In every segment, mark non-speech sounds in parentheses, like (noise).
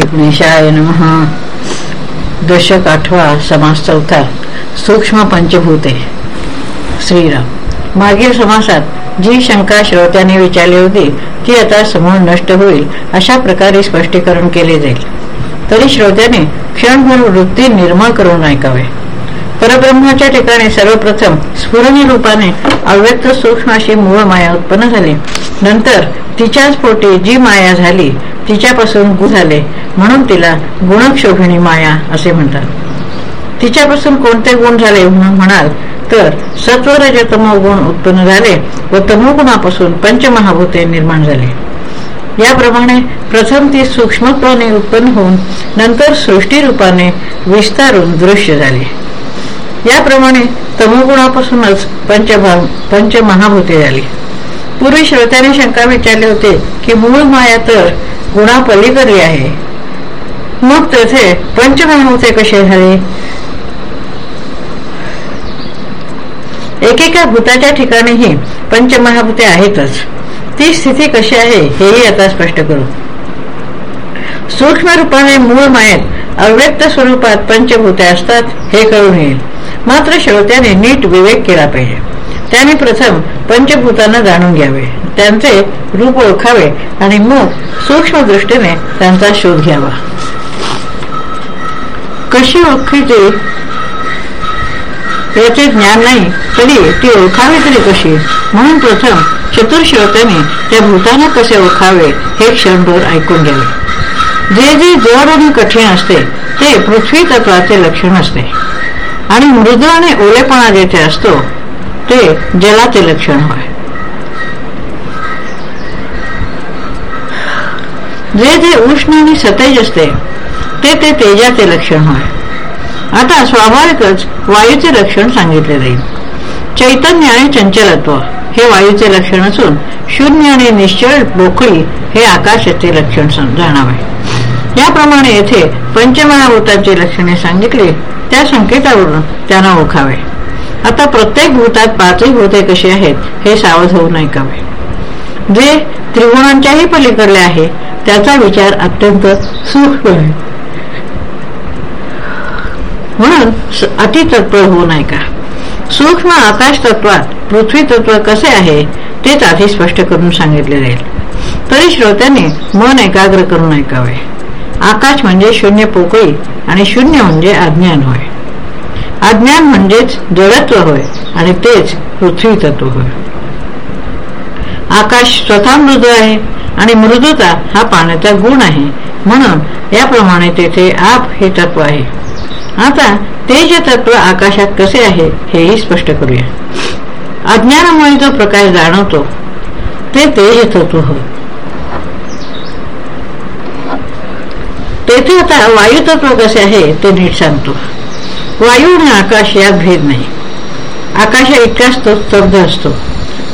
गणेशाय नमः. दशक आठवा समास चौथा. सूक्ष्म पंचभूते. श्रीराम. मागील समासात जी शंका श्रोत्याने विचारली होती ती आता समूळ नष्ट होईल अशा प्रकारे स्पष्टीकरण केले जाईल. तरी श्रोत्याने क्षणभर वृत्ती निर्मळ करून ऐकावे. परब्रह्माच्या ठिकाणी सर्वप्रथम स्फुरणी रूपाने अव्यक्त सूक्ष्म अशी मूळ माया उत्पन्न झाली. नंतर तिच्याच पोटी जी माया झाली तिच्यापासून गुण झाले. म्हणून तिला गुणक्षोभिणी माया असे म्हणतात. तिच्यापासून कोणते गुण झाले म्हणून म्हणाल तर सत्वरजतमो गुण उत्पन्न झाले व तमोगुणापासून पंचमहाभूते निर्माण झाले. याप्रमाणे प्रथम ती सूक्ष्मत्वाने उत्पन्न होऊन नंतर सृष्टी रूपाने विस्तारून दृश्य झाले. याप्रमाणे तमोगुणापासूनच पंचभाव पंचमहाभूते झाली. पूर्वी श्रोत्याने शंका विचारले होते की मूळ माया तर गुणा पलीकडली आहे. मग तेथे पंचमहाभूते कसे झाले? एकेका भूताच्या ठिकाणीही पंचमहाभूते आहेतच. ती स्थिती कशी आहे हेही आता स्पष्ट करू. सूक्ष्म रूपाने मूळ मायेत अव्यक्त स्वरूपात पंचभूते असतात हे कळून येईल. मात्र श्रोत्याने नीट विवेक केला पाहिजे. त्याने प्रथम पंचभूतांना जाणून घ्यावे. त्यांचे रूप ओळखावे आणि मग सूक्ष्म दृष्टीने त्यांचा शोध घ्यावा. कशी ओळखीचे याचे ज्ञान नाही तरी ती ओळखावी तरी कशी? म्हणून प्रथम चतुर्श्रोत्याने त्या भूतांना कसे ओळखावे हे क्षणभर ऐकून घ्यावे. जे जे जड आणि कठीण असते ते पृथ्वी तत्वाचे लक्षण असते. आणि मृद आणि ओलेपणा जेथे असतो ते जलाचे लक्षण होय. जे जे उष्ण आणि सतेज असते ते ते तेजाचे लक्षण होय. आता स्वाभाविकच वायूचे लक्षण सांगितले जाईल. चैतन्य आणि चंचलत्व हे वायूचे लक्षण असून शून्य आणि निश्चळ बोकळी हे आकाशाचे लक्षण जाणावे. याप्रमाणे येथे पंचमहाभूतांची लक्षणे सांगितली त्या संकेतावरून त्यांना ओळखावे. आता प्रत्येक भूतात पाचही भूते कशी आहेत हे सावध होऊन ऐकावे जे त्रिगुणांच्याही पलीकडले आहे त्याचा विचार अत्यंत सूक्ष्म आहे. म्हणून अतितत्व होऊन ऐका सूक्ष्म आकाश तत्वात पृथ्वी तत्व कसे आहे तेच आधी स्पष्ट करून सांगितले जाईल. तरी श्रोत्यांनी मन एकाग्र करून ऐकावे आकाश म्हणजे शून्य पोकळी आणि शून्य म्हणजे अज्ञान होय. अज्ञान म्हणजेच जडत्व होय आणि तेच पृथ्वी तत्व होय. आकाश स्वतः मृदू आहे आणि मृदुता हा पाण्याचा गुण आहे. म्हणून याप्रमाणे तेथे आप हे तत्व आहे. आता तेज तत्व आकाशात कसे आहे हेही स्पष्ट करूया. अज्ञानामुळे जो प्रकाश जाणवतो ते तेज तत्व होय. तेथे आता वायू तत्व कसे आहे ते नीट सांगतो. वायू आणि आकाश यात भेद नाही. आकाश इतकाच तो स्तब्ध असतो.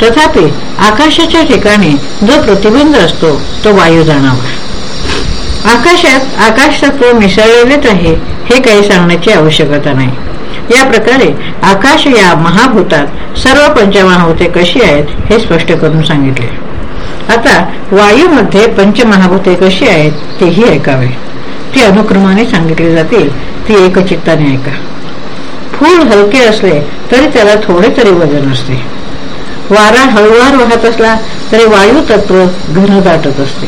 तथापि आकाशाच्या ठिकाणी जो प्रतिबंध असतो तो वायू जाणावा आकाशात आकाश तत्व मिसळलेलेच आहे हे काही सांगण्याची आवश्यकता नाही. या प्रकारे आकाश या महाभूतात सर्व पंचमहाभूते कशी आहेत हे स्पष्ट करून सांगितले. आता वायूमध्ये पंचमहाभूते कशी आहेत तेही ऐकावे. ती अनुक्रमाने सांगितली जातील ती एकचित्ताने ऐका. फूल हलके असले तरी त्याला थोडे तरी वजन असते. वारा हळूवार वाहत असला तरी वायू तत्व घन दाटत असते.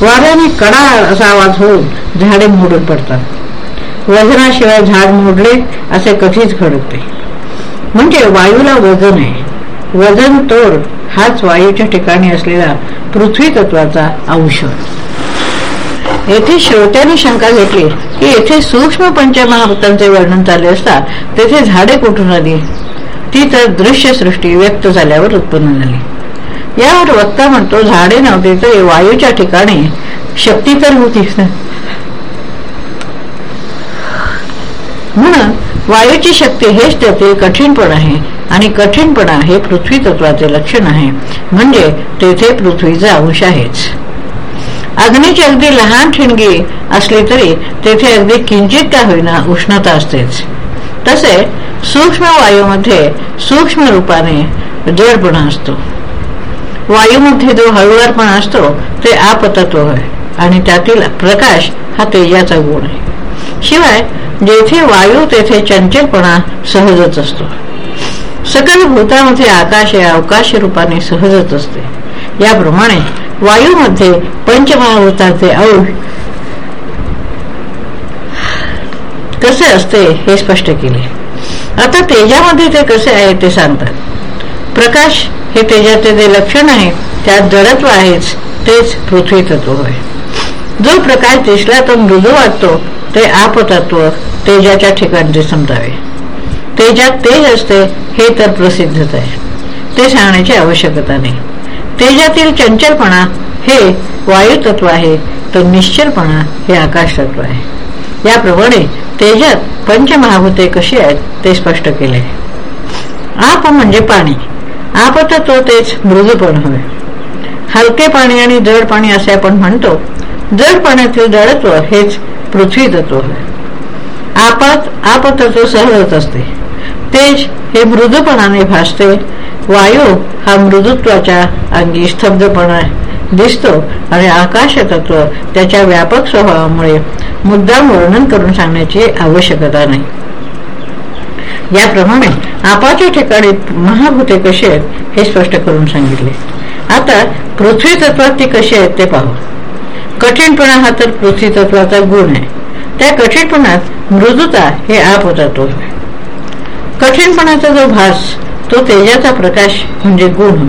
वाऱ्याने कडा असा आवाज होऊन झाडे मोडून पडतात. वजनाशिवाय झाड मोडले असे कधीच घडते. म्हणजे वायूला वजन आहे. वजन तोड हाच वायूच्या ठिकाणी असलेला पृथ्वी तत्वाचा अंश येथे श्रोत्याने शंका घेतली की येथे सूक्ष्म पंचमहाभूतांचे वर्णन चालले असता तेथे झाडे कुठून आली? ती तर दृश्य सृष्टी व्यक्त झाल्यावर उत्पन्न झाली. यावर वक्ता म्हणतो झाडे नव्हते तरी वायूच्या ठिकाणी शक्ती तर होती. म्हणून वायूची शक्ती हेच त्यातील कठीणपण आहे आणि कठीणपणा हे पृथ्वी तत्वाचे लक्षण आहे. म्हणजे तेथे पृथ्वीचा अंश आहेच. अग्नीची अगदी लहान ठिणगी असली तरी तेथे अगदी किंचित का होईना उष्णता असतेच. तसे सूक्ष्म वायूमध्ये सूक्ष्म रूपाने जडपणा असतो. वायूमध्ये जो हळुवारपणा असतो ते आपतत्व होय आणि त्यातील प्रकाश हा तेजाचा गुण आहे. शिवाय जेथे वायू तेथे चंचलपणा सहजच असतो. सकल भूतामध्ये आकाश हे अवकाश रूपाने सहजच असते. याप्रमाणे वायूमध्ये पंचमहाभूतांचे अंश कसे असते हे स्पष्ट केले. आता तेजामध्ये ते कसे आहे ते सांगतात. प्रकाश हे तेजाचे जे लक्षण आहे त्यात जडत्व आहेच तेच पृथ्वी तत्व होय जो प्रकाश दिसला तो मृदू वाटतो ते आपतत्व तेजाच्या ठिकाणचे समजावे. तेजात तेज असते हे तर प्रसिद्धच आहे. ते सांगण्याची आवश्यकता नाही. तेजातील चंचलपणा हे वायू तत्व आहे. तर निश्चलपणा हे आकाश तत्व आहे याप्रमाणे तेजात पंचमहाभूते कशी आहेत ते स्पष्ट केले. आप म्हणजे पाणी. आपतत्व तेच मृदूपण होय. हलके पाणी आणि जड पाणी असे आपण म्हणतो. जड पाण्यातील जडत्व हेच पृथ्वी तत्व होय. आपत आपतत्व सहजत असते. तेज हे मृदूपणाने भासते. वायू हा मृदुत्वाच्या अंगी स्तब्धपणा दिसतो आणि आकाश तत्व त्याच्या व्यापक स्वभावामुळे मुद्दाम वर्णन करून सांगण्याची आवश्यकता नाही. याप्रमाणे आपाच्या ठिकाणी महाभूते कशी आहेत हे स्पष्ट करून सांगितले. आता पृथ्वी तत्वात ती कशी आहेत ते पाहू. कठीणपणा हा तर पृथ्वी तत्वाचा गुण आहे. त्या कठीणपणात मृदुता हे आप तत्व कठीणपणाचा जो भास तो तेजाचा प्रकाश म्हणजे गुण.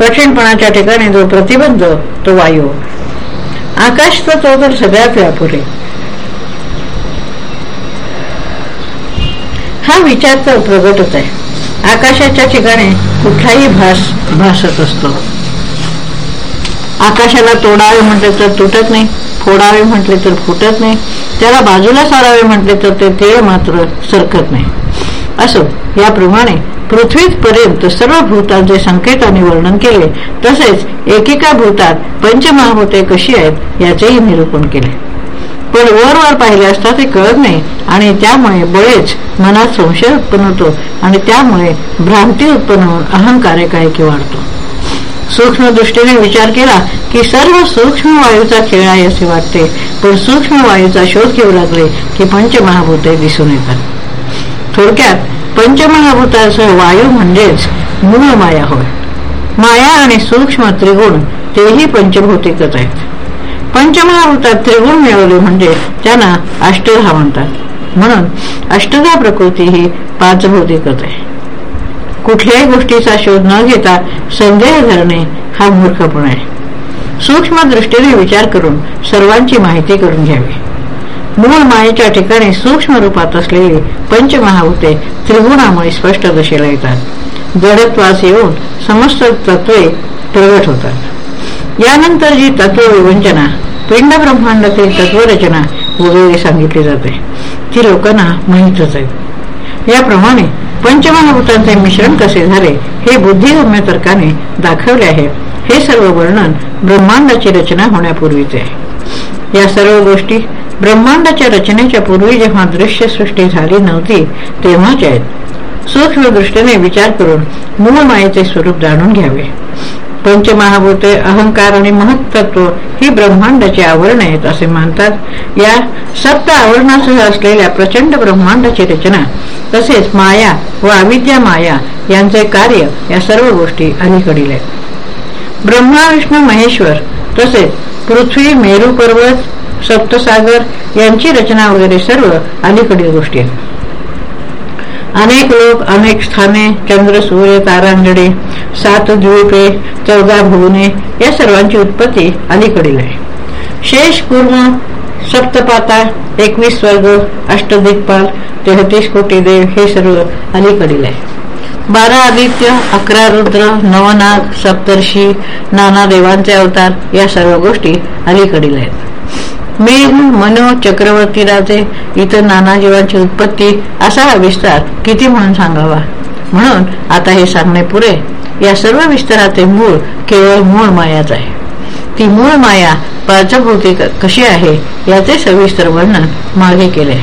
कठीणपणाच्या ठिकाणी जो प्रतिबंध तो वायू. आकाश तो तर सगळ्यात व्यापुरे हा विचार तर प्रगटच आहे. आकाशाच्या ठिकाणी कुठलाही भास भासत असतो. आकाशाला तोडावे म्हटले तर तुटत नाही फोडावे म्हटले तर फुटत नाही त्याला बाजूला सारावे म्हटले तर ते तेळ मात्र सरकत नाही. असो याप्रमाणे पृथ्वीपर्यंत सर्व भूतांचे संकेताने वर्णन केले. तसेच एकेका भूतात पंचमहाभूते कशी आहेत याचेही निरूपण केले. पण वर वर पाहिले असता ते कळत नाही आणि त्यामुळे बळेच मनात संशय उत्पन्न होतो आणि त्यामुळे भ्रांती उत्पन्न होऊन अहंकार एकाएकी वाढतो. सूक्ष्म दृष्टीने विचार केला की सर्व सूक्ष्म वायूचा खेळ आहे असे वाटते पण सूक्ष्म वायूचा शोध घेऊ लागले की पंचमहाभूते दिसून येतात. थोडक्यात पंचमहाभूतासह वायू म्हणजेच मूळ माया होय. माया आणि सूक्ष्म त्रिगुण तेही पंचभौतिकच आहेत. पंचमहाभूतात त्रिगुण मिळवले म्हणजे त्यांना अष्टधा म्हणतात. म्हणून अष्टधा प्रकृती ही पाचभौतिकच आहे. कुठल्याही गोष्टीचा शोध न घेता संदेह धरणे हा मूर्खपण आहे. सूक्ष्म दृष्टीने विचार करून सर्वांची माहिती करून घ्यावी. मूळ मायेच्या ठिकाणी सूक्ष्म रूपात असलेली पंचमहाभूते त्रिगुणामुळे स्पष्ट दशेला येतात. जडत्वास येऊन समस्त तत्वे प्रगट होतात. यानंतर जी तत्व विवंचना पिंड ब्रह्मांडातील तत्वरचना वगैरे सांगितली जाते ती लोकांना माहीतच आहे याप्रमाणे पंचमहाभूतांचे मिश्रण कसे झाले हे बुद्धिगम्य तर्काने दाखवले आहे. हे सर्व वर्णन ब्रह्मांडाची रचना होण्यापूर्वीचे आहे. या सर्व गोष्टी ब्रह्मांडाच्या रचनेच्या पूर्वी जेव्हा दृश्य सृष्टी झाली नव्हती तेव्हाच आहेत सूक्ष्म दृष्टीने विचार करून मूळ मायेचे स्वरूप जाणून घ्यावे. पंचमहाभूते अहंकार आणि महत्त्व ही ब्रह्मांडाची आवरण आहेत असे मानतात. या सप्त आवरणासह असलेल्या प्रचंड ब्रह्मांडाची रचना तसेच माया व अविद्या माया यांचे कार्य या सर्व गोष्टी अलीकडील आहेत. ब्रह्मा विष्णू महेश्वर तसेच पृथ्वी मेरू पर्वत सप्तसागर यांची रचना वगैरे सर्व अलीकडील गोष्टी आहेत. अनेक लोक अनेक स्थाने चंद्र सूर्य तारांगडे सात द्वीपे चौदा भुवने या सर्वांची उत्पत्ती अलीकडील आहे. शेष कुर्म सप्तपाता एकवीस वर्ग अष्टदिक्पाल तेहतीस कोटी देव हे सर्व अलीकडील आहे. बारा आदित्य अकरा रुद्र नवनाग सप्तर्षी नाना देवांचे अवतार या सर्व गोष्टी अलीकडील आहेत. मेघ मनो चक्रवर्ती राजे इतर नाना जीवांची उत्पत्ती असा हा विस्तार किती म्हणून सांगावा? म्हणून आता हे सांगणे पुरे. या सर्व विस्ताराचे मूळ केवळ मूळ मायाच आहे. ती मूळ माया पाचभूती कशी आहे याचे सविस्तर वर्णन मागे केले.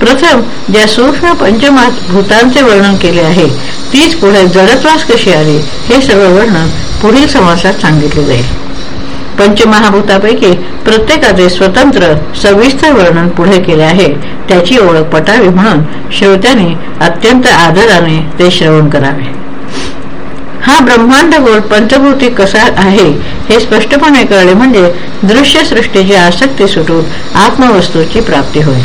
प्रथम ज्या सूक्ष्म पंचमात भूतांचे वर्णन केले आहे तीच पुढे जडत्वास कशी आली हे सर्व वर्णन पुढील समासात सांगितले जाईल. पंचमहाभूतापैकी प्रत्येकाचे स्वतंत्र सविस्तर वर्णन पुढे केले आहे. त्याची ओळख पटावी म्हणून श्रोत्याने अत्यंत आदराने ते श्रवण करावे. हा ब्रह्मांड गोल पंचभूती कसा आहे हे स्पष्टपणे कळले म्हणजे दृश्य सृष्टीची आसक्ती सुटून आत्मवस्तूची प्राप्ती होईल.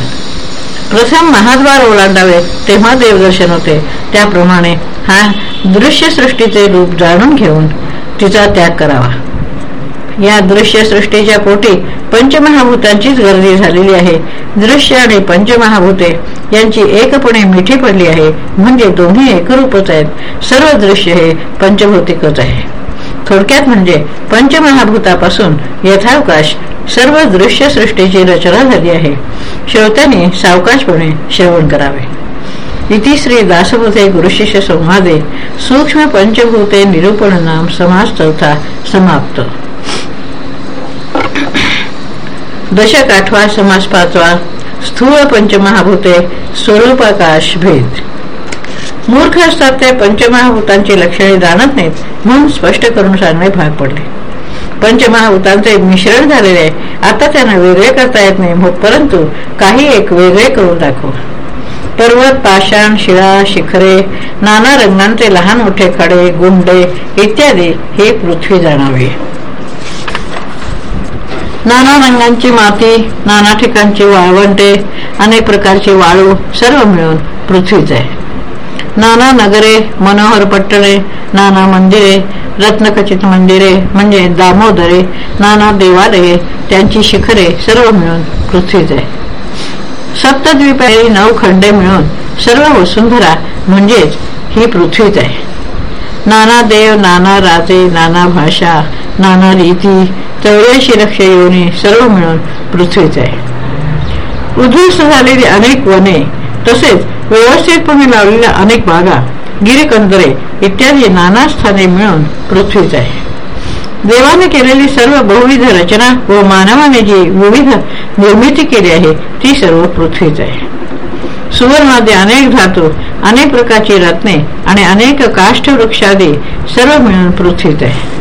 प्रथम महाद्वार ओलांडावे तेव्हा देवदर्शन होते. त्याप्रमाणे हा दृश्य सृष्टीचे रूप जाणून घेऊन तिचा त्याग करावा. या दृश्य सृष्टीच्या पोटी पंचमहाभूतांचीच गर्दी झालेली आहे. दृश्य आणि पंचमहाभूते यांची एकपणे मिठी पडली आहे. म्हणजे दोन्ही एकरूपच आहेत. सर्व दृश्य हे पंचभौतिकच आहे. थोडक्यात म्हणजे पंचमहाभूतापासून यथावकाश सर्व दृश्य सृष्टीची रचना झाली आहे. श्रोत्याने सावकाशपणे श्रवण करावे. इति श्री दासबोधे गुरुशिष्य संवादे सूक्ष्म पंचभूते निरूपण नाम समाज चौथा समाप्त. दशक आठवा समास पाचवा स्थूळ पंचमहाभूते स्वरूपाकाश भेद. मूर्ख असतात ते पंचमहाभूतांची लक्षणे जाणत नाहीत म्हणून स्पष्ट करून सांगणे भाग पडले. पंचमहाभूतांचे मिश्रण झालेले आता त्यांना वेगळे करता येत नाही परंतु काही एक वेगळे करून दाखव. पर्वत पाषाण शिळा शिखरे नाना रंगांचे लहान मोठे खडे गुंडे इत्यादी हे पृथ्वी जाणावे. नाना रंगांची माती नाना ठिकाणची वाळवंटे अनेक प्रकारची वाळू सर्व मिळून पृथ्वीच आहे. नाना नगरे मनोहर पट्टणे नाना मंदिरे रत्नखचित मंदिरे म्हणजे दामोदरे नाना देवालये त्यांची शिखरे सर्व मिळून पृथ्वीच आहे. सप्तद्वीपारी नऊ खंडे मिळून सर्व वसुंधरा म्हणजेच ही पृथ्वीच आहे. नाना देव नाना राजे नाना भाषा नाना रीती चौऱ्याऐंशी लक्ष योनी सर्व मिळून पृथ्वीच आहे. उद्ध्वस्त झालेली अनेक वने तसेच व्यवस्थितपणे लावलेल्या अनेक बागा गिरकंदरे इत्यादी नाना स्थाने मिळून पृथ्वीच आहे. देवाने केलेली सर्व बहुविध रचना व मानवाने जी विविध निर्मिती केली आहे ती सर्व पृथ्वीच आहे. सुवर्णादी अनेक धातू अनेक प्रकारची रत्ने आणि अनेक काष्ठ वृक्षादी सर्व मिळून पृथ्वीत आहे.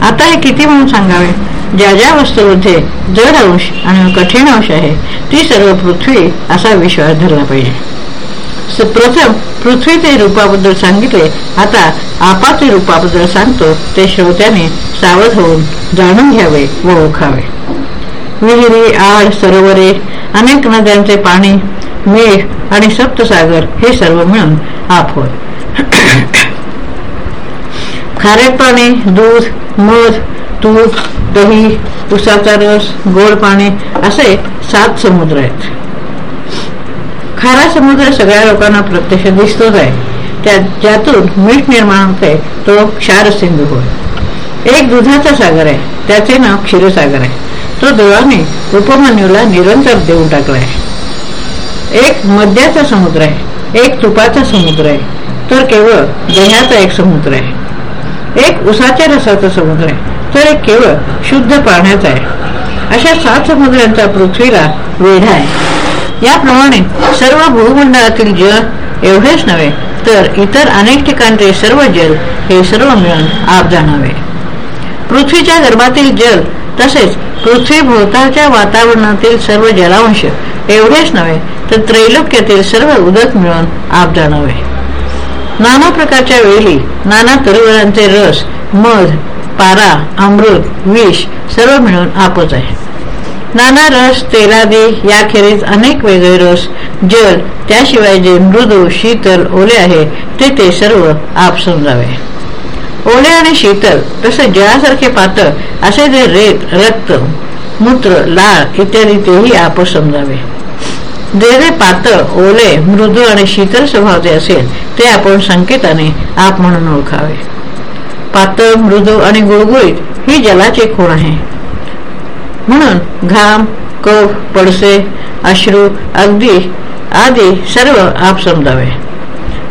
आता हे किती म्हणून सांगावे? ज्या ज्या वस्तूमध्ये जड अंश आणि कठीण अंश आहे ती सर्व पृथ्वी असा विश्वास धरला पाहिजे. प्रथम पृथ्वी ते रूपाबद्दल सांगितले आता आपाचे रूपाबद्दल सांगतो ते श्रोत्याने सावध होऊन जाणून घ्यावे व ओळखावे. विहिरी आड सरोवरे अनेक नद्यांचे पाणी मेघ आणि सप्तसागर हे सर्व मिळून आप होय. खारे पाणी दूध मध तूप दही उसाचा रस गोड पाणी असे सात समुद्र आहेत. खारा समुद्र सगळ्या लोकांना प्रत्यक्ष दिसतोच आहे. त्या ज्यातून मीठ निर्माण होते तो क्षार सिंधू होय. एक दुधाचा सागर आहे त्याचे नाव क्षीरसागर आहे. तो देवाने उपमान्यूला निरंतर देऊन टाकला आहे एक मद्याचा समुद्र आहे एक तुपाचा समुद्र आहे तर केवळ दह्याचा एक समुद्र आहे. एक उसाच्या रसाचा समुद्र आहे तर एक केवळ शुद्ध पाण्याचा आहे. अशा सात समुद्रांचा पृथ्वीला वेढा आहे. याप्रमाणे सर्व भूमंडळातील जल एवढेच नव्हे तर इतर अनेक ठिकाणचे सर्व जल हे सर्व मिळून आप जाणावे. पृथ्वीच्या गर्भातील जल तसेच पृथ्वी भोवतालच्या वातावरणातील सर्व जलांश एवढेच नव्हे तर त्रैलोक्यातील सर्व उदक मिळून आप नव्हे नाना प्रकारच्या वेली नाना तरुवरांचे रस मध पारा अमृत विष सर्व मिळून आपच आहे. नाना रस तेलादी याखेरीज अनेक वेगळे रस जल त्याशिवाय जे मृदू शीतल ओले आहे ते ते सर्व आप समजावे. ओले आणि शीतल तसे जळासारखे पातळ असे जे रेत रक्त मूत्र लाळ इत्यादी तेही आप समजावे. जे जे पातळ ओले मृदू आणि शीतल स्वभावचे असेल ते आपण संकेताने आप म्हणून ओळखावे. पातळ मृदू आणि गुळगुळीत ही जलाचे खूण आहे. म्हणून घाम कफ पडसे अश्रू अगदी आदी सर्व आप समजावे.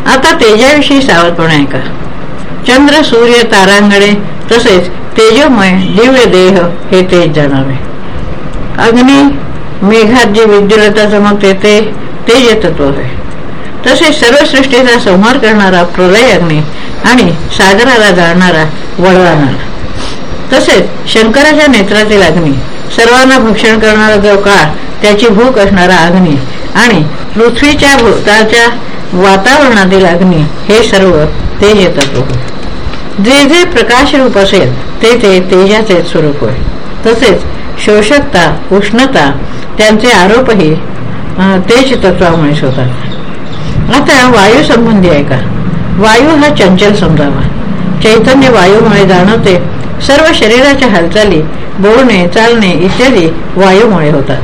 आता तेजाविषयी सावधपणे ऐका. चंद्र सूर्य तारांगणे तसेच तेजोमय दिव्य देह हे तेज जाणावे. अग्नी मेघात जी विद्युलता चमकते ते तेज तत्व आहे. तसेच सर्व सृष्टीचा संहार करणारा प्रलय अग्नी आणि सागराला जाळणारा वळवाणार तसेच शंकराच्या नेत्रातील अग्नी सर्वांना भक्षण करणारा जो काळ त्याची भूक असणारा अग्नी आणि पृथ्वीच्या भूताच्या वातावरणातील अग्नी हे सर्व तेज तत्व जे जे प्रकाश रूप असेल ते ते तेजाचे स्वरूप होय तसेच शोषकता उष्णता त्यांचे आरोपही तेज तत्वामुळेच होतात आता वायू संबंधी आहे का वायू हा चंचल समजावा चैतन्य वायूमुळे जाणवते सर्व शरीराच्या हालचाली बोलणे चालणे इत्यादी वायूमुळे होतात.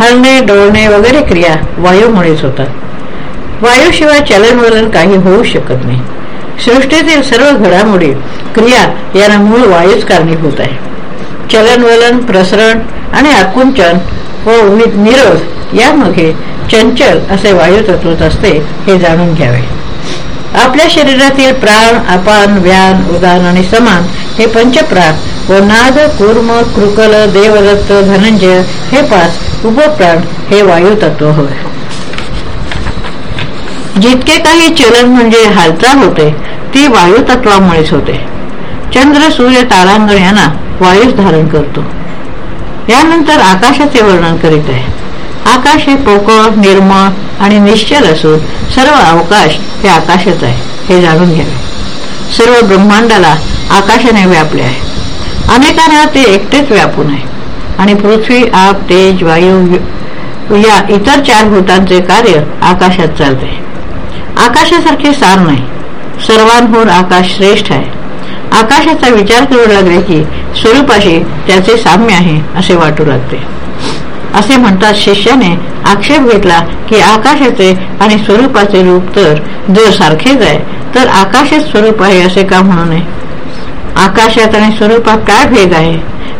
हलणे डोळणे वगैरे क्रिया वायूमुळेच होतात. वायूशिवाय चलनवलन काही होऊ शकत नाही. सृष्टीतील सर्व घडामोडी क्रिया यांना मूळ वायूच कारणीभूत आहे. चलनवलन प्रसरण आणि आकुंचन व निरोध यामध्ये चंचल असे वायू तत्वत असते हे जाणून घ्यावे. आपल्या शरीरातील प्राण अपान व्यान उदान आणि समान हे पंचप्राण व नाद कूर्म कृकल देवदत्त धनंजय हे पाच उपप्राण हे वायू तत्व होय. जितके काही चलन म्हणजे हालचाल होते ती वायू तत्वामुळेच होते. चंद्र सूर्य तारांगण यांना वायूच धारण करतो. यानंतर आकाशाचे वर्णन करीत आहे. आकाश हे पोकळ निर्मळ आणि निश्चल असून सर्व अवकाश हे आकाशच आहे. हे जाणून घ्यावे सर्व ब्रह्मांडाला आकाशाने व्यापले आहे. अनेकांना ते एकटेच व्यापून आहे. आणि पृथ्वी आप तेज वायू या इतर चार भूतांचे कार्य आकाशात चालते. आकाशासारखे सार नाही. सर्वांहून आकाश श्रेष्ठ आहे. आकाशाचा विचार करू लागले की स्वरूपाशी त्याचे साम्य आहे असे वाटू लागते. असे म्हणतात शिष्याने आक्षेप घेतला की आकाशाचे आणि स्वरूपाचे रूप तर जर सारखेच आहे तर आकाशच स्वरूप आहे असे का म्हणू नये? आकाशात आणि स्वरूपात काय भेद आहे?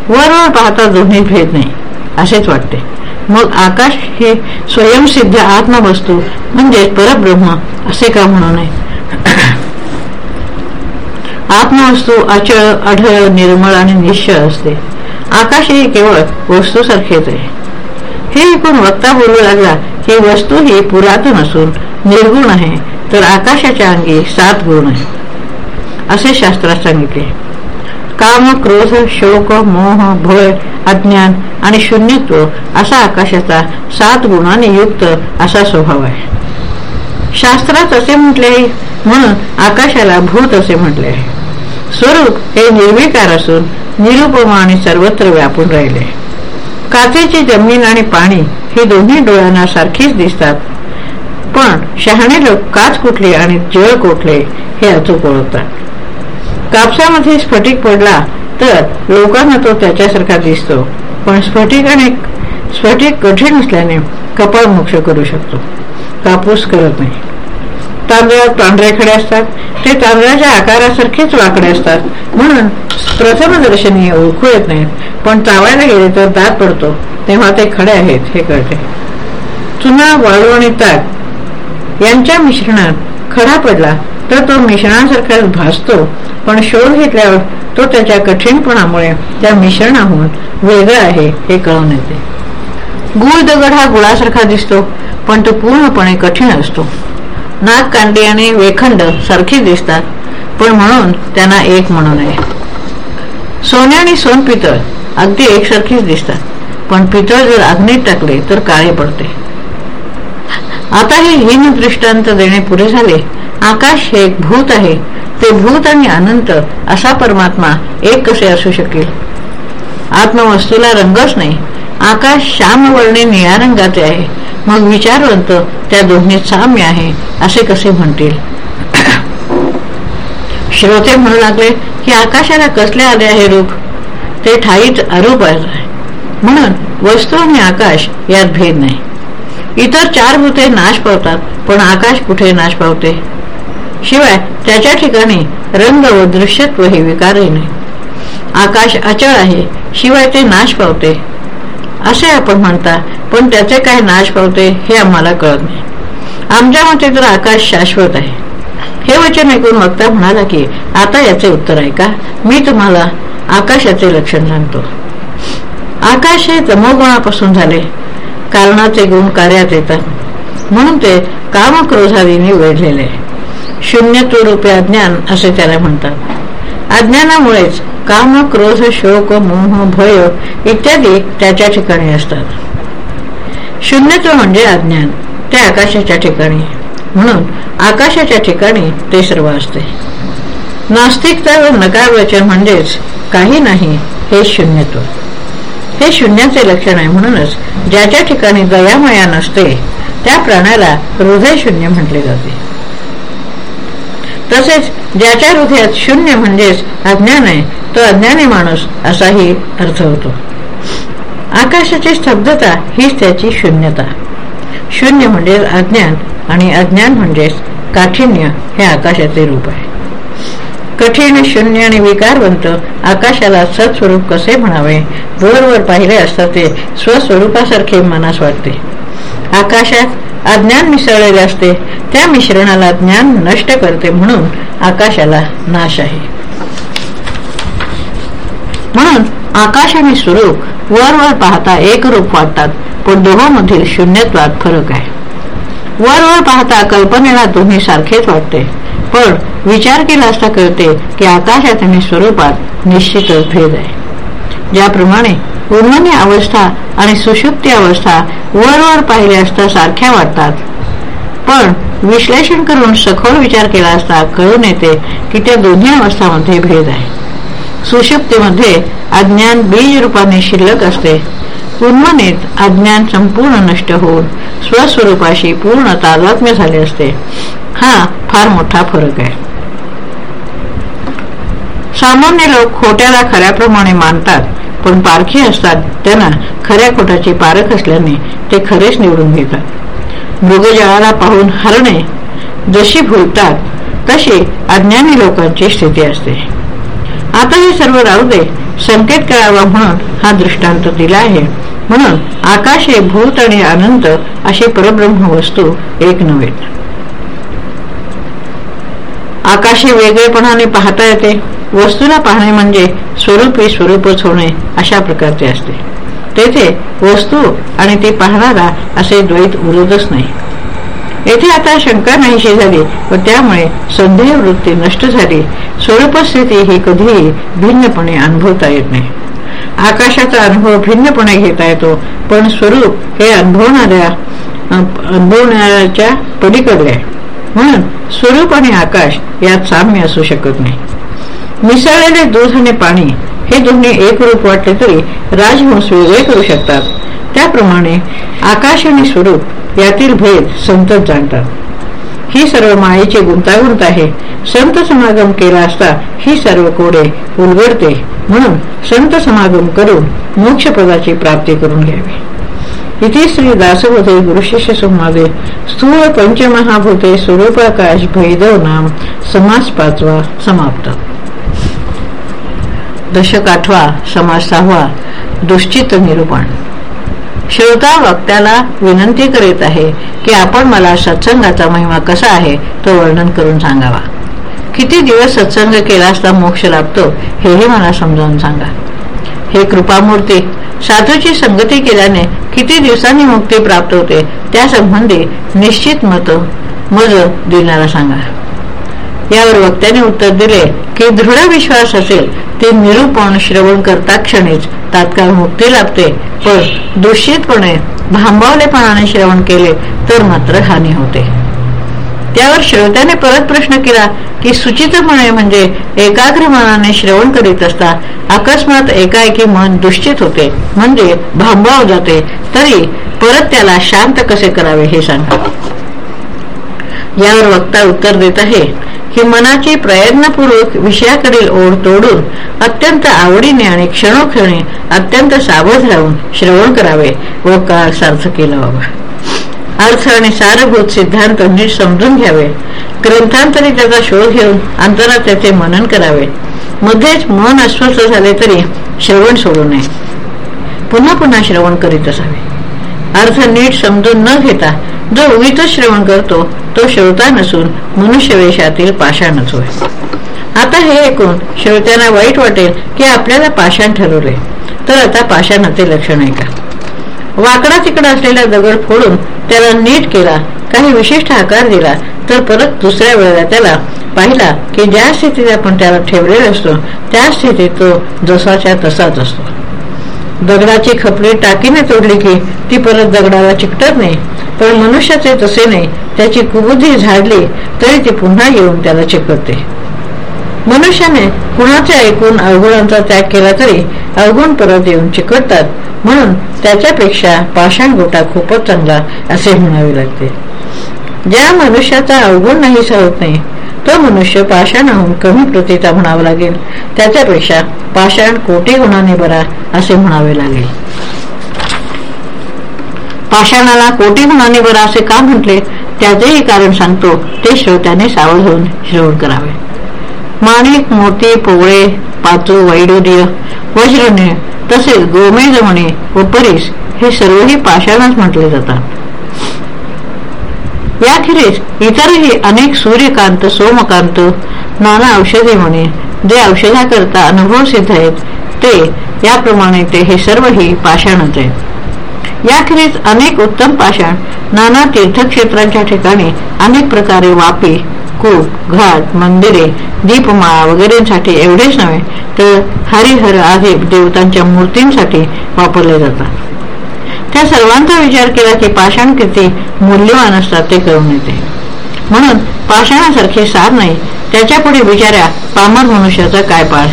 वरवर पाहता दोन्ही भेद नाही असेच वाटते. मग आकाश हे स्वयंसिद्ध आत्मवस्तू म्हणजे परब्रह्म असे का म्हणू नये? आत्मवस्तू अचळ अढळ निर्मळ आणि निश्चय असते. आकाशही केवळ वस्तूसारखेच आहे हे ऐकून वक्ता बोलू लागला की वस्तू ही पुरातन असून निर्गुण आहे तर आकाशाच्या अंगी सात गुण आहे असे शास्त्रात सांगितले. काम क्रोध शोक मोह भय अज्ञान आणि शून्यत्व असा आकाशाचा सात गुणांनी युक्त असा स्वभाव आहे. शास्त्रात असे म्हटले आहे म्हणून आकाशाला भूत असे म्हटले आहे. स्वरूप हे निर्विकार असून निरुपमा आणि सर्वत्र व्यापून राहिले. काचेची जमीन आणि पाणी ही दोन्ही डोळ्यांना सारखीच दिसतात. पण शहाणे लोक काच कुठले आणि जळ कुठले हे अचूक ओळखतात. कापसामध्ये स्फटिक पडला तर लोकांना तो त्याच्यासारखा दिसतो. पण स्फटिक आणि स्फटिक कठीण असल्याने कपाळ मोक्ष करू शकतो. कापूस करत नाही. तांदळात पांढरे खडे असतात. ते तांदळाच्या आकारासारखेच वाकडे असतात. म्हणून प्रथमदर्शनी ओळखू येत नाहीत. पण चावायला गेले तर दात पडतो. तेव्हा ते खडे आहेत हे कळते. चुना वाळू आणि ताक यांच्या मिश्रणात खडा पडला तर तो मिश्रणासारखाच भासतो. पण शोध घेतल्यावर तो त्याच्या कठीणपणामुळे त्या मिश्रणाहून वेगळा आहे हे कळून येते. गुळ दगड हा गुळासारखा दिसतो पण तो पूर्णपणे कठीण असतो. नागकांडी आणि वेखंड सारखी दिसतात. पण म्हणून त्यांना एक म्हणून आहे सोने आणि सोनपितळ अगदी एकसारखीच दिसतात. पण पितळ जर अग्नीत टाकले तर काळे पडते. आता हे हिन दृष्टांत देणे पुरे झाले. आकाश हे एक भूत आहे. ते भूत आणि अनंत असा परमात्मा एक कसे असू शकेल? आत्मवस्तूला रंगच नाही. आकाश श्यामवर्णे निळ्या रंगाचे आहे. मग विचारवंत त्या दोन्हीत साम्य आहे. असे कसे म्हणतील? (clears throat) श्रोते म्हणू लागले की आकाशाला कसले आले आहे रूप? ते ठाईच अरूप आहे. म्हणून वस्तू आणि आकाश यात भेद नाही. इतर चार भूते नाश पावतात पण आकाश कुठे नाश पावते? शिवाय त्याच्या ठिकाणी रंग व दृश्यत्व हे विकारही नाही. आकाश अचळ आहे शिवाय ते नाश पावते. असे आपण म्हणता पण त्याचे काय नाश पावते हे आम्हाला कळत नाही. आमच्या मते तर आकाश शाश्वत आहे. हे वचन ऐकून वक्ता म्हणाला की आता याचे उत्तर आहे का मी तुम्हाला आकाशाचे लक्षण सांगतो. आकाश हे तमोगुणापासून झाले. कारणाचे गुण कार्यात येतात. म्हणून ते कामक्रोधादीने वेढलेले शून्यत्व रूपे अज्ञान असे त्याला म्हणतात. अज्ञानामुळेच काम क्रोध शोक मोह भय इत्यादी त्याच्या ठिकाणी असतात. शून्यत्व म्हणजे अज्ञान. ते आकाशाच्या ठिकाणी. म्हणून आकाशाच्या ठिकाणी ते सर्व असते. नास्तिकता व नकार वचन म्हणजेच काही नाही हे शून्यत्व. हे शून्याचे लक्षण आहे म्हणूनच ज्याच्या ठिकाणी दयामया नसते त्या प्राण्याला हृदय शून्य म्हटले जाते. तसेच ज्याच्या हृदयात शून्य म्हणजेच अज्ञान आहे तो अज्ञानी माणूस असाही अर्थ होतो. आकाशाची स्तब्धता हीच त्याची शून्यता. शून्य म्हणजे अज्ञान आणि अज्ञान म्हणजेच काठिण्य हे आकाशाचे रूप आहे. कठीण शून्य आणि विकारवंत आकाशाला सत्स्वरूप कसे म्हणावे वरवर पाहिले असता ते स्वस्वरूपासारखे मनास वाटते. आकाशात अज्ञान मिसळलेले असते त्या मिश्रणाला ज्ञान नष्ट करते म्हणून आकाशाला नाश आहे. म्हणून आकाश आणि स्वरूप वर वर पाहता एक रूप वाटतात पण दोहोमधील शून्यत्वात फरक आहे. वर वर पाहता कल्पनेला दोन्ही सारखेच वाटते पण विचार केला असता कळते की आकाशात आणि स्वरूपात निश्चितच भेद आहे. ज्याप्रमाणे उन्मनी अवस्था आणि सुषुप्ती अवस्था वर वर पाहिले असता सारख्या वाटतात. पण विश्लेषण करून सखोल विचार केला असता कळून येते की त्या दोन्ही अवस्थामध्ये भेद आहे. सुषुप्तीमध्ये अज्ञान बीज रूपाने शिल्लक असते. उन्मनीत अज्ञान संपूर्ण नष्ट होऊन स्वस्वरूपाशी पूर्ण तादात्म्य झाले असते. हा फार मोठा फरक आहे. सामान्य लोक खोट्याला खऱ्याप्रमाणे मानतात पण पारखे असतात त्यांना खऱ्या खोटाचे पारख असल्याने ते खरेच निवडून घेतात. मृगजळाला पाहून हरणे जशी भुलतात तशी अज्ञानी लोकांची स्थिती असते. आता हे सर्व राहू दे संकेत करावा म्हणून हा दृष्टांत दिला आहे. म्हणून आकाश हे भूत आणि अनंत अशी परब्रह्म वस्तू एक नव्हे. आकाशी वेगळेपणाने पाहता येते. वस्तूला पाहणे म्हणजे स्वरूपी स्वरूपच होणे अशा प्रकारचे असते. तेथे वस्तू आणि ती पाहणारा असे द्वैत उरतच नाही. येथे आता शंका नाहीशी झाली व त्यामुळे संदेह वृत्ती नष्ट झाली. स्वरूपस्थिती ही कधीही भिन्नपणे अनुभवता येत नाही. आकाशाचा अनुभव भिन्नपणे घेता येतो पण स्वरूप हे अनुभवणाऱ्या अनुभवणाऱ्याच्या पलीकडे आहे. म्हणून स्वरूप आणि आकाश यात साम्य असू शकत नाही. मिसळलेले दूध आणि पाणी हे दोन्ही एक रूप वाटले तरी राजहंस वेगळे करू शकतात. त्याप्रमाणे आकाश आणि स्वरूप यातील भेद संतच जाणतात. ही सर्व मायेची गुंतागुंत आहे. संत समागम केला असता ही सर्व कोडे उलगडते. म्हणून संत समागम करून मोक्षपदाची प्राप्ती करून घ्यावी. इथे श्री दासबोधे गुरुशिष्य संवादे. स्थूळ पंचमहाभूते स्वरूपाकाश भैदव नाम समास पाचवा समाप्त. दशक आठवा समाज सहावा दुश्चित निरूपण. श्रोता वक्त्याला विनंती करीत आहे की आपण मला सत्संगाचा महिमा कसा आहे तो वर्णन करून सांगावा. किती दिवस सत्संग केला असता मोक्ष लाभतो हेही मला समजावून सांगा. हे कृपामूर्ती साधूची संगती केल्याने किती दिवसांनी मुक्ती प्राप्त होते त्या संबंधी निश्चित मत मज देणारा सांगा. यावर वक्त्याने उत्तर दिले की दृढ विश्वास असेल ते निरूपण श्रवण करता क्षणीच तात्काळ मुक्ती लाभते. पण दूषितपणे भांबावलेपणाने श्रवण केले तर मात्र हानी होते. त्यावर श्रोत्याने परत प्रश्न केला की सुचितपणे म्हणजे एकाग्र मनाने श्रवण करीत असता अकस्मात एकाएकी मन दुश्चित होते म्हणजे भांबाव जाते तरी परत त्याला शांत कसे करावे हे सांगा. यावर वक्ता उत्तर देत आहे की मनाची प्रयत्नपूर्वक विषयाकडील ओढ तोडून अत्यंत आवडीने आणि क्षणोक्षणी अत्यंत सावध राहून श्रवण करावे व काळ सार्थ केला व्हावा. अर्थ आणि सारभूत सिद्धांत नीट समजून घ्यावे. ग्रंथांतरी त्याचा शोध घेऊन अंतरात त्याचे मनन करावे. मध्येच मन अस्वस्थ झाले तरी श्रवण सोडू नये. पुन्हा पुन्हा श्रवण करीत असावे. अर्थ नीट समजून न घेता जो उगीच श्रवण करतो तो श्रोता नसून मनुष्य वेशातील पाषाणच होय. आता हे ऐकून श्रोत्यांना वाईट वाटेल की आपल्याला पाषाण ठरवले तर आता पाषाणाचे लक्षण ऐका. का वाकडा तिकडा असलेला दगड फोडून त्याला नीट केला काही विशिष्ट आकार दिला तर परत दुसऱ्या वेळेला त्याला पाहिला की ज्या स्थितीत आपण त्याला ठेवलेला असतो त्या स्थितीत तो जसाच्या तसाच असतो. दगडाची खपली टाकीने तोडली की ती परत दगडाला चिकटत नाही. पण मनुष्याचे तसे नाही. त्याची कुबुद्धी झाडली तरी ती पुन्हा येऊन त्याला चिकटते. मनुष्याने कुणाचे ऐकून अवगुणांचा त्याग केला तरी अवगुण परत येऊन चिकटतात. म्हणून त्याच्यापेक्षा पाषाण गोटा खूपच चांगला असे म्हणावे लागते. ज्या मनुष्याचा अवगुण नाही सहत नाही तो मनुष्य पाषाणाहून कमी प्रतीचा म्हणावा लागेल. त्याच्यापेक्षा पाषाण कोटी गुणाने बरा असे म्हणावे लागेल. पाषाणाला कोटी गुणाने बरा असे का म्हटले? त्याचेही कारण सांगतो. ते श्रोत्याने सावध होऊन श्रवण करावे. माणिक मोती पोवळे पातू वैडूर्य वज्रने तसेच गोमेजमणे व परीस हे सर्वही पाषाणच म्हटले जातात. याखेरीज इतरही अनेक सूर्यकांत सोमकांत नाना औषधे म्हणे जे औषधाकरता अनुभव सिद्ध आहेत ते याप्रमाणे ते हे सर्वही पाषाणच आहेत. याखेरीज अनेक उत्तम पाषाण नाना तीर्थक्षेत्रांच्या ठिकाणी अनेक प्रकारे वापी कूप घाट मंदिरे दीपमाळा वगैरेसाठी एवढेच नव्हे तर हरिहर आदी देवतांच्या मूर्तींसाठी वापरले जातात. त्या सर्वांचा विचार केला की पाषाण किती मूल्यवान असतात ते करून येते. म्हणून पाषाणासारखे सार नाही त्याच्यापुढे विचारा पामर मनुष्याचा काय पाळ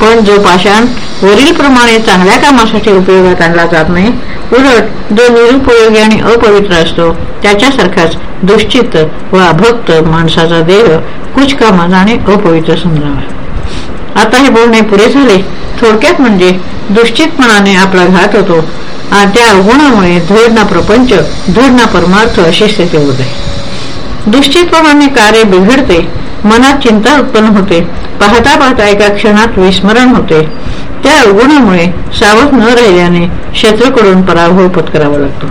पण जो पाषाण वरील प्रमाणे चांगल्या कामासाठी उपयोगात आणला जात नाही उलट जो निरुपयोगी आणि अपवित्र असतो त्याच्यासारखाच दुश्चित व अभक्त माणसाचा देह कुछ कामाचा आणि अपवित्र समजावा. आता हे बोलणे पुरे झाले. थोडक्यात म्हणजे दुश्चितपणाने आपला घात होतो. आणि त्या अवगुणामुळे धड ना प्रपंच धड ना परमार्थ अशी स्थिती होते. दुश्चितपणाने कार्य बिघडते मनात चिंता उत्पन्न होते पाहता पाहता एका क्षणात विस्मरण होते. त्या अवगुणामुळे सावध न राहिल्याने शत्रूकडून पराभव पत्करावा लागतो.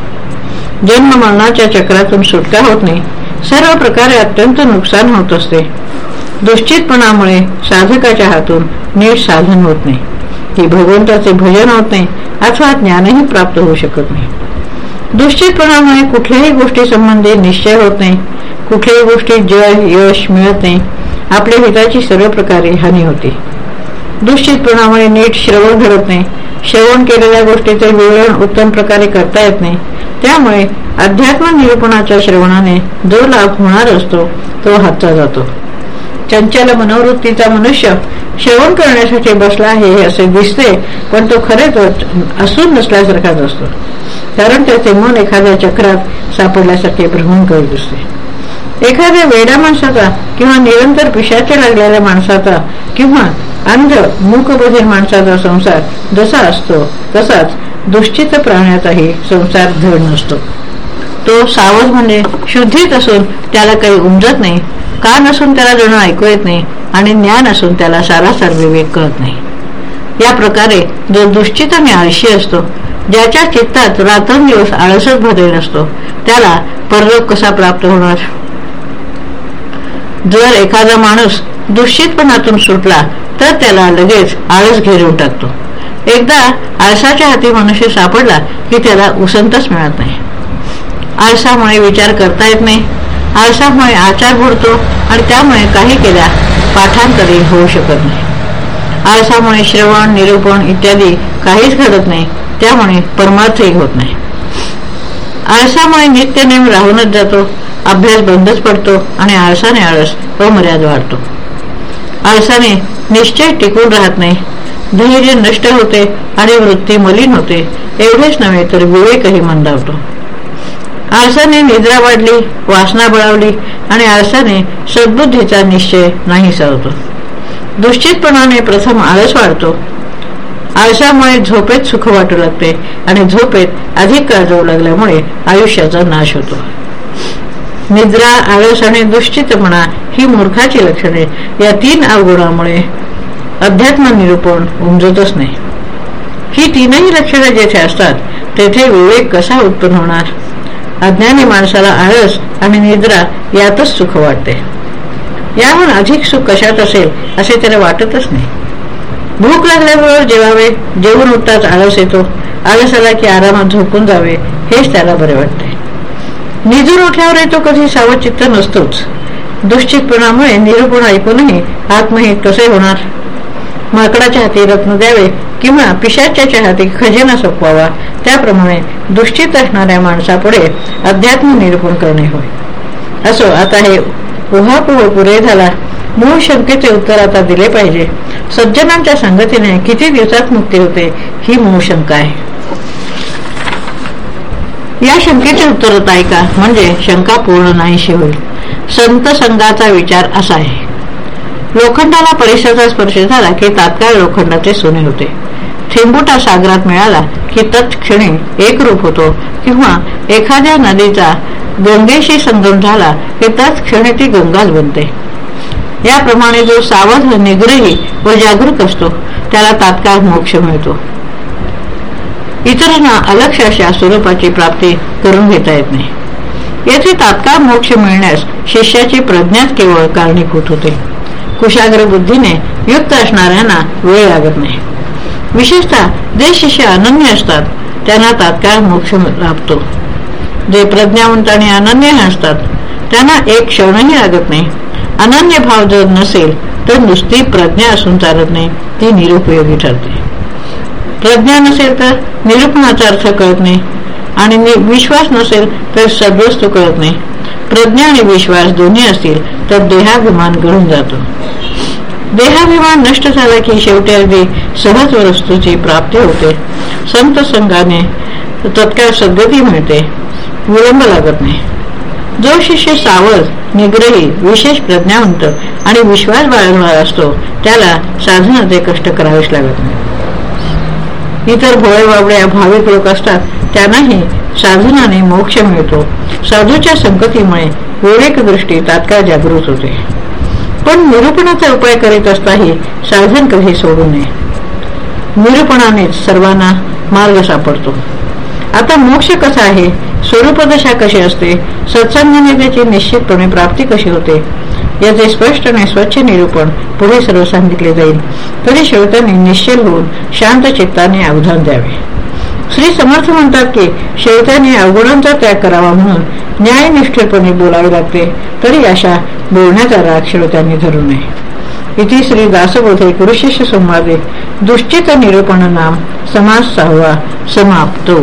जन्म मरणाच्या चक्रातून सुटका होत नाही. सर्व प्रकारे अत्यंत नुकसान होत असते. दुश्चितपणामुळे साधकाच्या हातून नीट साधन होत नाही. की भगवंताचे भजन होत नाही अथवा ज्ञानही प्राप्त होऊ शकत नाही. दुश्चितपणामुळे कुठल्याही गोष्टी संबंधी निश्चय होत नाही कुठल्याही गोष्टी जय यश मिळत नाही आपल्या हिताची सर्व प्रकारे हानी होते. दुश्चितपणामुळे नीट श्रवण घडत नाही श्रवण केलेल्या गोष्टीचे विवरण उत्तम प्रकारे करता येत नाही त्यामुळे अध्यात्म निरूपणाच्या श्रवणाने जो लाभ होणार असतो तो हातचा जातो. चंचल मनोवृत्तीचा मनुष्य सेवन करण्यासाठी बसला आहे असे दिसते पण तो खरेच असून नसल्यासारखाच असतो. कारण त्याचे मन एखाद्या चक्रात सापडल्यासारखे भ्रमण करत असते एखाद्या वेडा माणसाचा किंवा निरंतर पिशाच्या लागलेल्या माणसाचा किंवा अंध मूकबधीर माणसाचा संसार जसा असतो तसाच दुश्चित प्राण्याचाही संसार धड नसतो. तो सावध म्हणजे शुद्धीत असून त्याला काही उमजत नाही कान असून त्याला जणू ऐकू येत नाही आणि ज्ञान असून त्याला सारासार विवेक कळत नाही. या प्रकारे जो दुश्चित आणि आळशी असतो ज्याच्या चित्तात रात्रंदिवस आळसच भरलेला असतो त्याला परलोक कसा प्राप्त होणार? जर एखादा माणूस दुश्चितपणातून सुटला तर त्याला लगेच आळस घेरून टाकतो. एकदा आळसाच्या हाती मनुष्य सापडला की त्याला उसंतच मिळत नाही. आळसामुळे विचार करता येत नाही आळसामुळे आचार बुडतो आणि त्यामुळे काही केल्या पाठांतरी होऊ शकत नाही. आळसामुळे श्रवण निरूपण इत्यादी काहीच घडत नाही त्यामुळे परमार्थही होत नाही. आळसामुळे नित्यनेम राहूनच जातो अभ्यास बंदच पडतो आणि आळसाने आळस अमर्याद वाढतो. आळसाने निश्चय टिकून राहत नाही. धैर्य नष्ट होते आणि वृत्ती मलिन होते एवढेच नव्हे तर विवेकही मंदावतो. आळसाने निद्रा वाढली वासना बळावली आणि आळसाने सद्बुद्धीचा निश्चय नाही होतो दुश्चितपणाने प्रथम आळस वाढतो. आळसामुळे झोपेत सुख वाटू लागते आणि झोपेत अधिक काळ जाऊ लागल्यामुळे आयुष्याचा नाश होतो. निद्रा आळस आणि दुश्चितपणा ही मूर्खाची लक्षणे. या तीन अवगुणामुळे अध्यात्म निरूपण उमजतच नाही. ही तीनही लक्षणे जेथे असतात तेथे विवेक कसा उत्पन्न होणार? अज्ञानी माणसाला आळस आणि निद्रा यातच सुख वाटते. याहून अधिक सुख कशात असेल असे त्याला वाटतच नाही. भूक लागल्याबरोबर जेवावे जेवून उठताच आळस येतो. आळस आला की आरामात झोपून जावे हेच त्याला बरे वाटते. निजून उठल्यावर येतो कधी सावचित्त नसतोच. दुश्चितपणामुळे निरूपण ऐकूनही आत्महित कसे होणार? माकडाच्या हाती रत्न द्यावे किंवा पिशाच्या हाती खजिना सोपवावा त्याप्रमाणे दुश्चित असणाऱ्या माणसापुढे अध्यात्म निरूपण करणे होय. असो आता हे उहापुह पुरे झाला. मूळ शंकेचे उत्तर आता दिले पाहिजे. सज्जनांच्या संगतीने किती दिवसात मुक्ती होते ही मूळ शंका आहे. या शंकेचे उत्तर ऐका. म्हणजे शंका पूर्ण नाहीशी होईल. संत संघाचा विचार असा आहे. लोखंडाला परिसराचा स्पर्श झाला की तात्काळ लोखंडाचे सोने होते. थेंबुटा सागरात मिळाला की तत्क्षणी एक रूप होतो किंवा एखाद्या नदीचा गंगेशी संगम झाला की त्याच क्षणी ती गंगाच बनते. याप्रमाणे जो सावध निग्रही व जागरूक असतो त्याला तात्काळ मोक्ष मिळतो. इतरांना अलक्ष अशा स्वरूपाची प्राप्ती करून घेता येत नाही. येथे तात्काळ मोक्ष मिळण्यास शिष्याची प्रज्ञाच केवळ कारणीभूत होते. कुशाग्र बुद्धीने युक्त असणाऱ्यांना वेळ लागत नाही. विशेषतः जे शिष्य अनन्य असतात त्यांना तात्काळ मोक्ष लाभतो. जे प्रज्ञावंत आणि अनन्य असतात त्यांना एक क्षणही लागत नाही. अनन्य भाव जर नसेल तर नुसती प्रज्ञा असून चालत नाही ती निरुपयोगी ठरते. प्रज्ञा नसेल तर निरूपणाचा अर्थ कळत नाही आणि विश्वास नसेल तर सद्वस्तू कळत नाही. प्रज्ञा आणि विश्वास दोन्ही असतील तर देहाभिमान घडून जातो. देहाभिमान नष्ट झाला की शेवटी अगदी सहज वस्तूची प्राप्ती होते. संत संघाने तत्काळ सद्गती मिळते विलंब लागत नाही. जो शिष्य सावध निग्रही विशेष प्रज्ञावंत आणि विश्वास बाळगणार असतो त्याला साधनाचे कष्ट करावेच लागत नाही. इतर भोळे बाबड्या भाविक लोक असतात त्यांनाही साधनाने मोक्ष मिळतो. साधूच्या संकतीमुळे विवेकदृष्टी तात्काळ जागृत होते. पण निरूपणाचा उपाय करीत असताही साधन कधी सोडू नये. निरूपणानेच सर्वांना मार्ग सापडतो. आता मोक्ष कसा आहे? स्वरूपदशा कशी असते? सत्संगाने त्याची निश्चितपणे प्राप्ती कशी होते? याचे स्पष्ट आणि स्वच्छ निरूपण पुढे सर्व सांगितले जाईल. तरी श्रोत्यांनी निश्चल होऊन शांत चित्ताने अवधान द्यावे. श्री समर्थ म्हणतात की शेवटाने अवगुणांचा त्याग करावा म्हणून न्यायनिष्ठपणे बोलावे लागते. तरी अशा बोलण्याचा राग शेवटाने धरू नये. इथे श्री दासबोधे कुरुशिष्य संवादे दुश्चित निरूपण नाम समाज सहावा समाप्तो.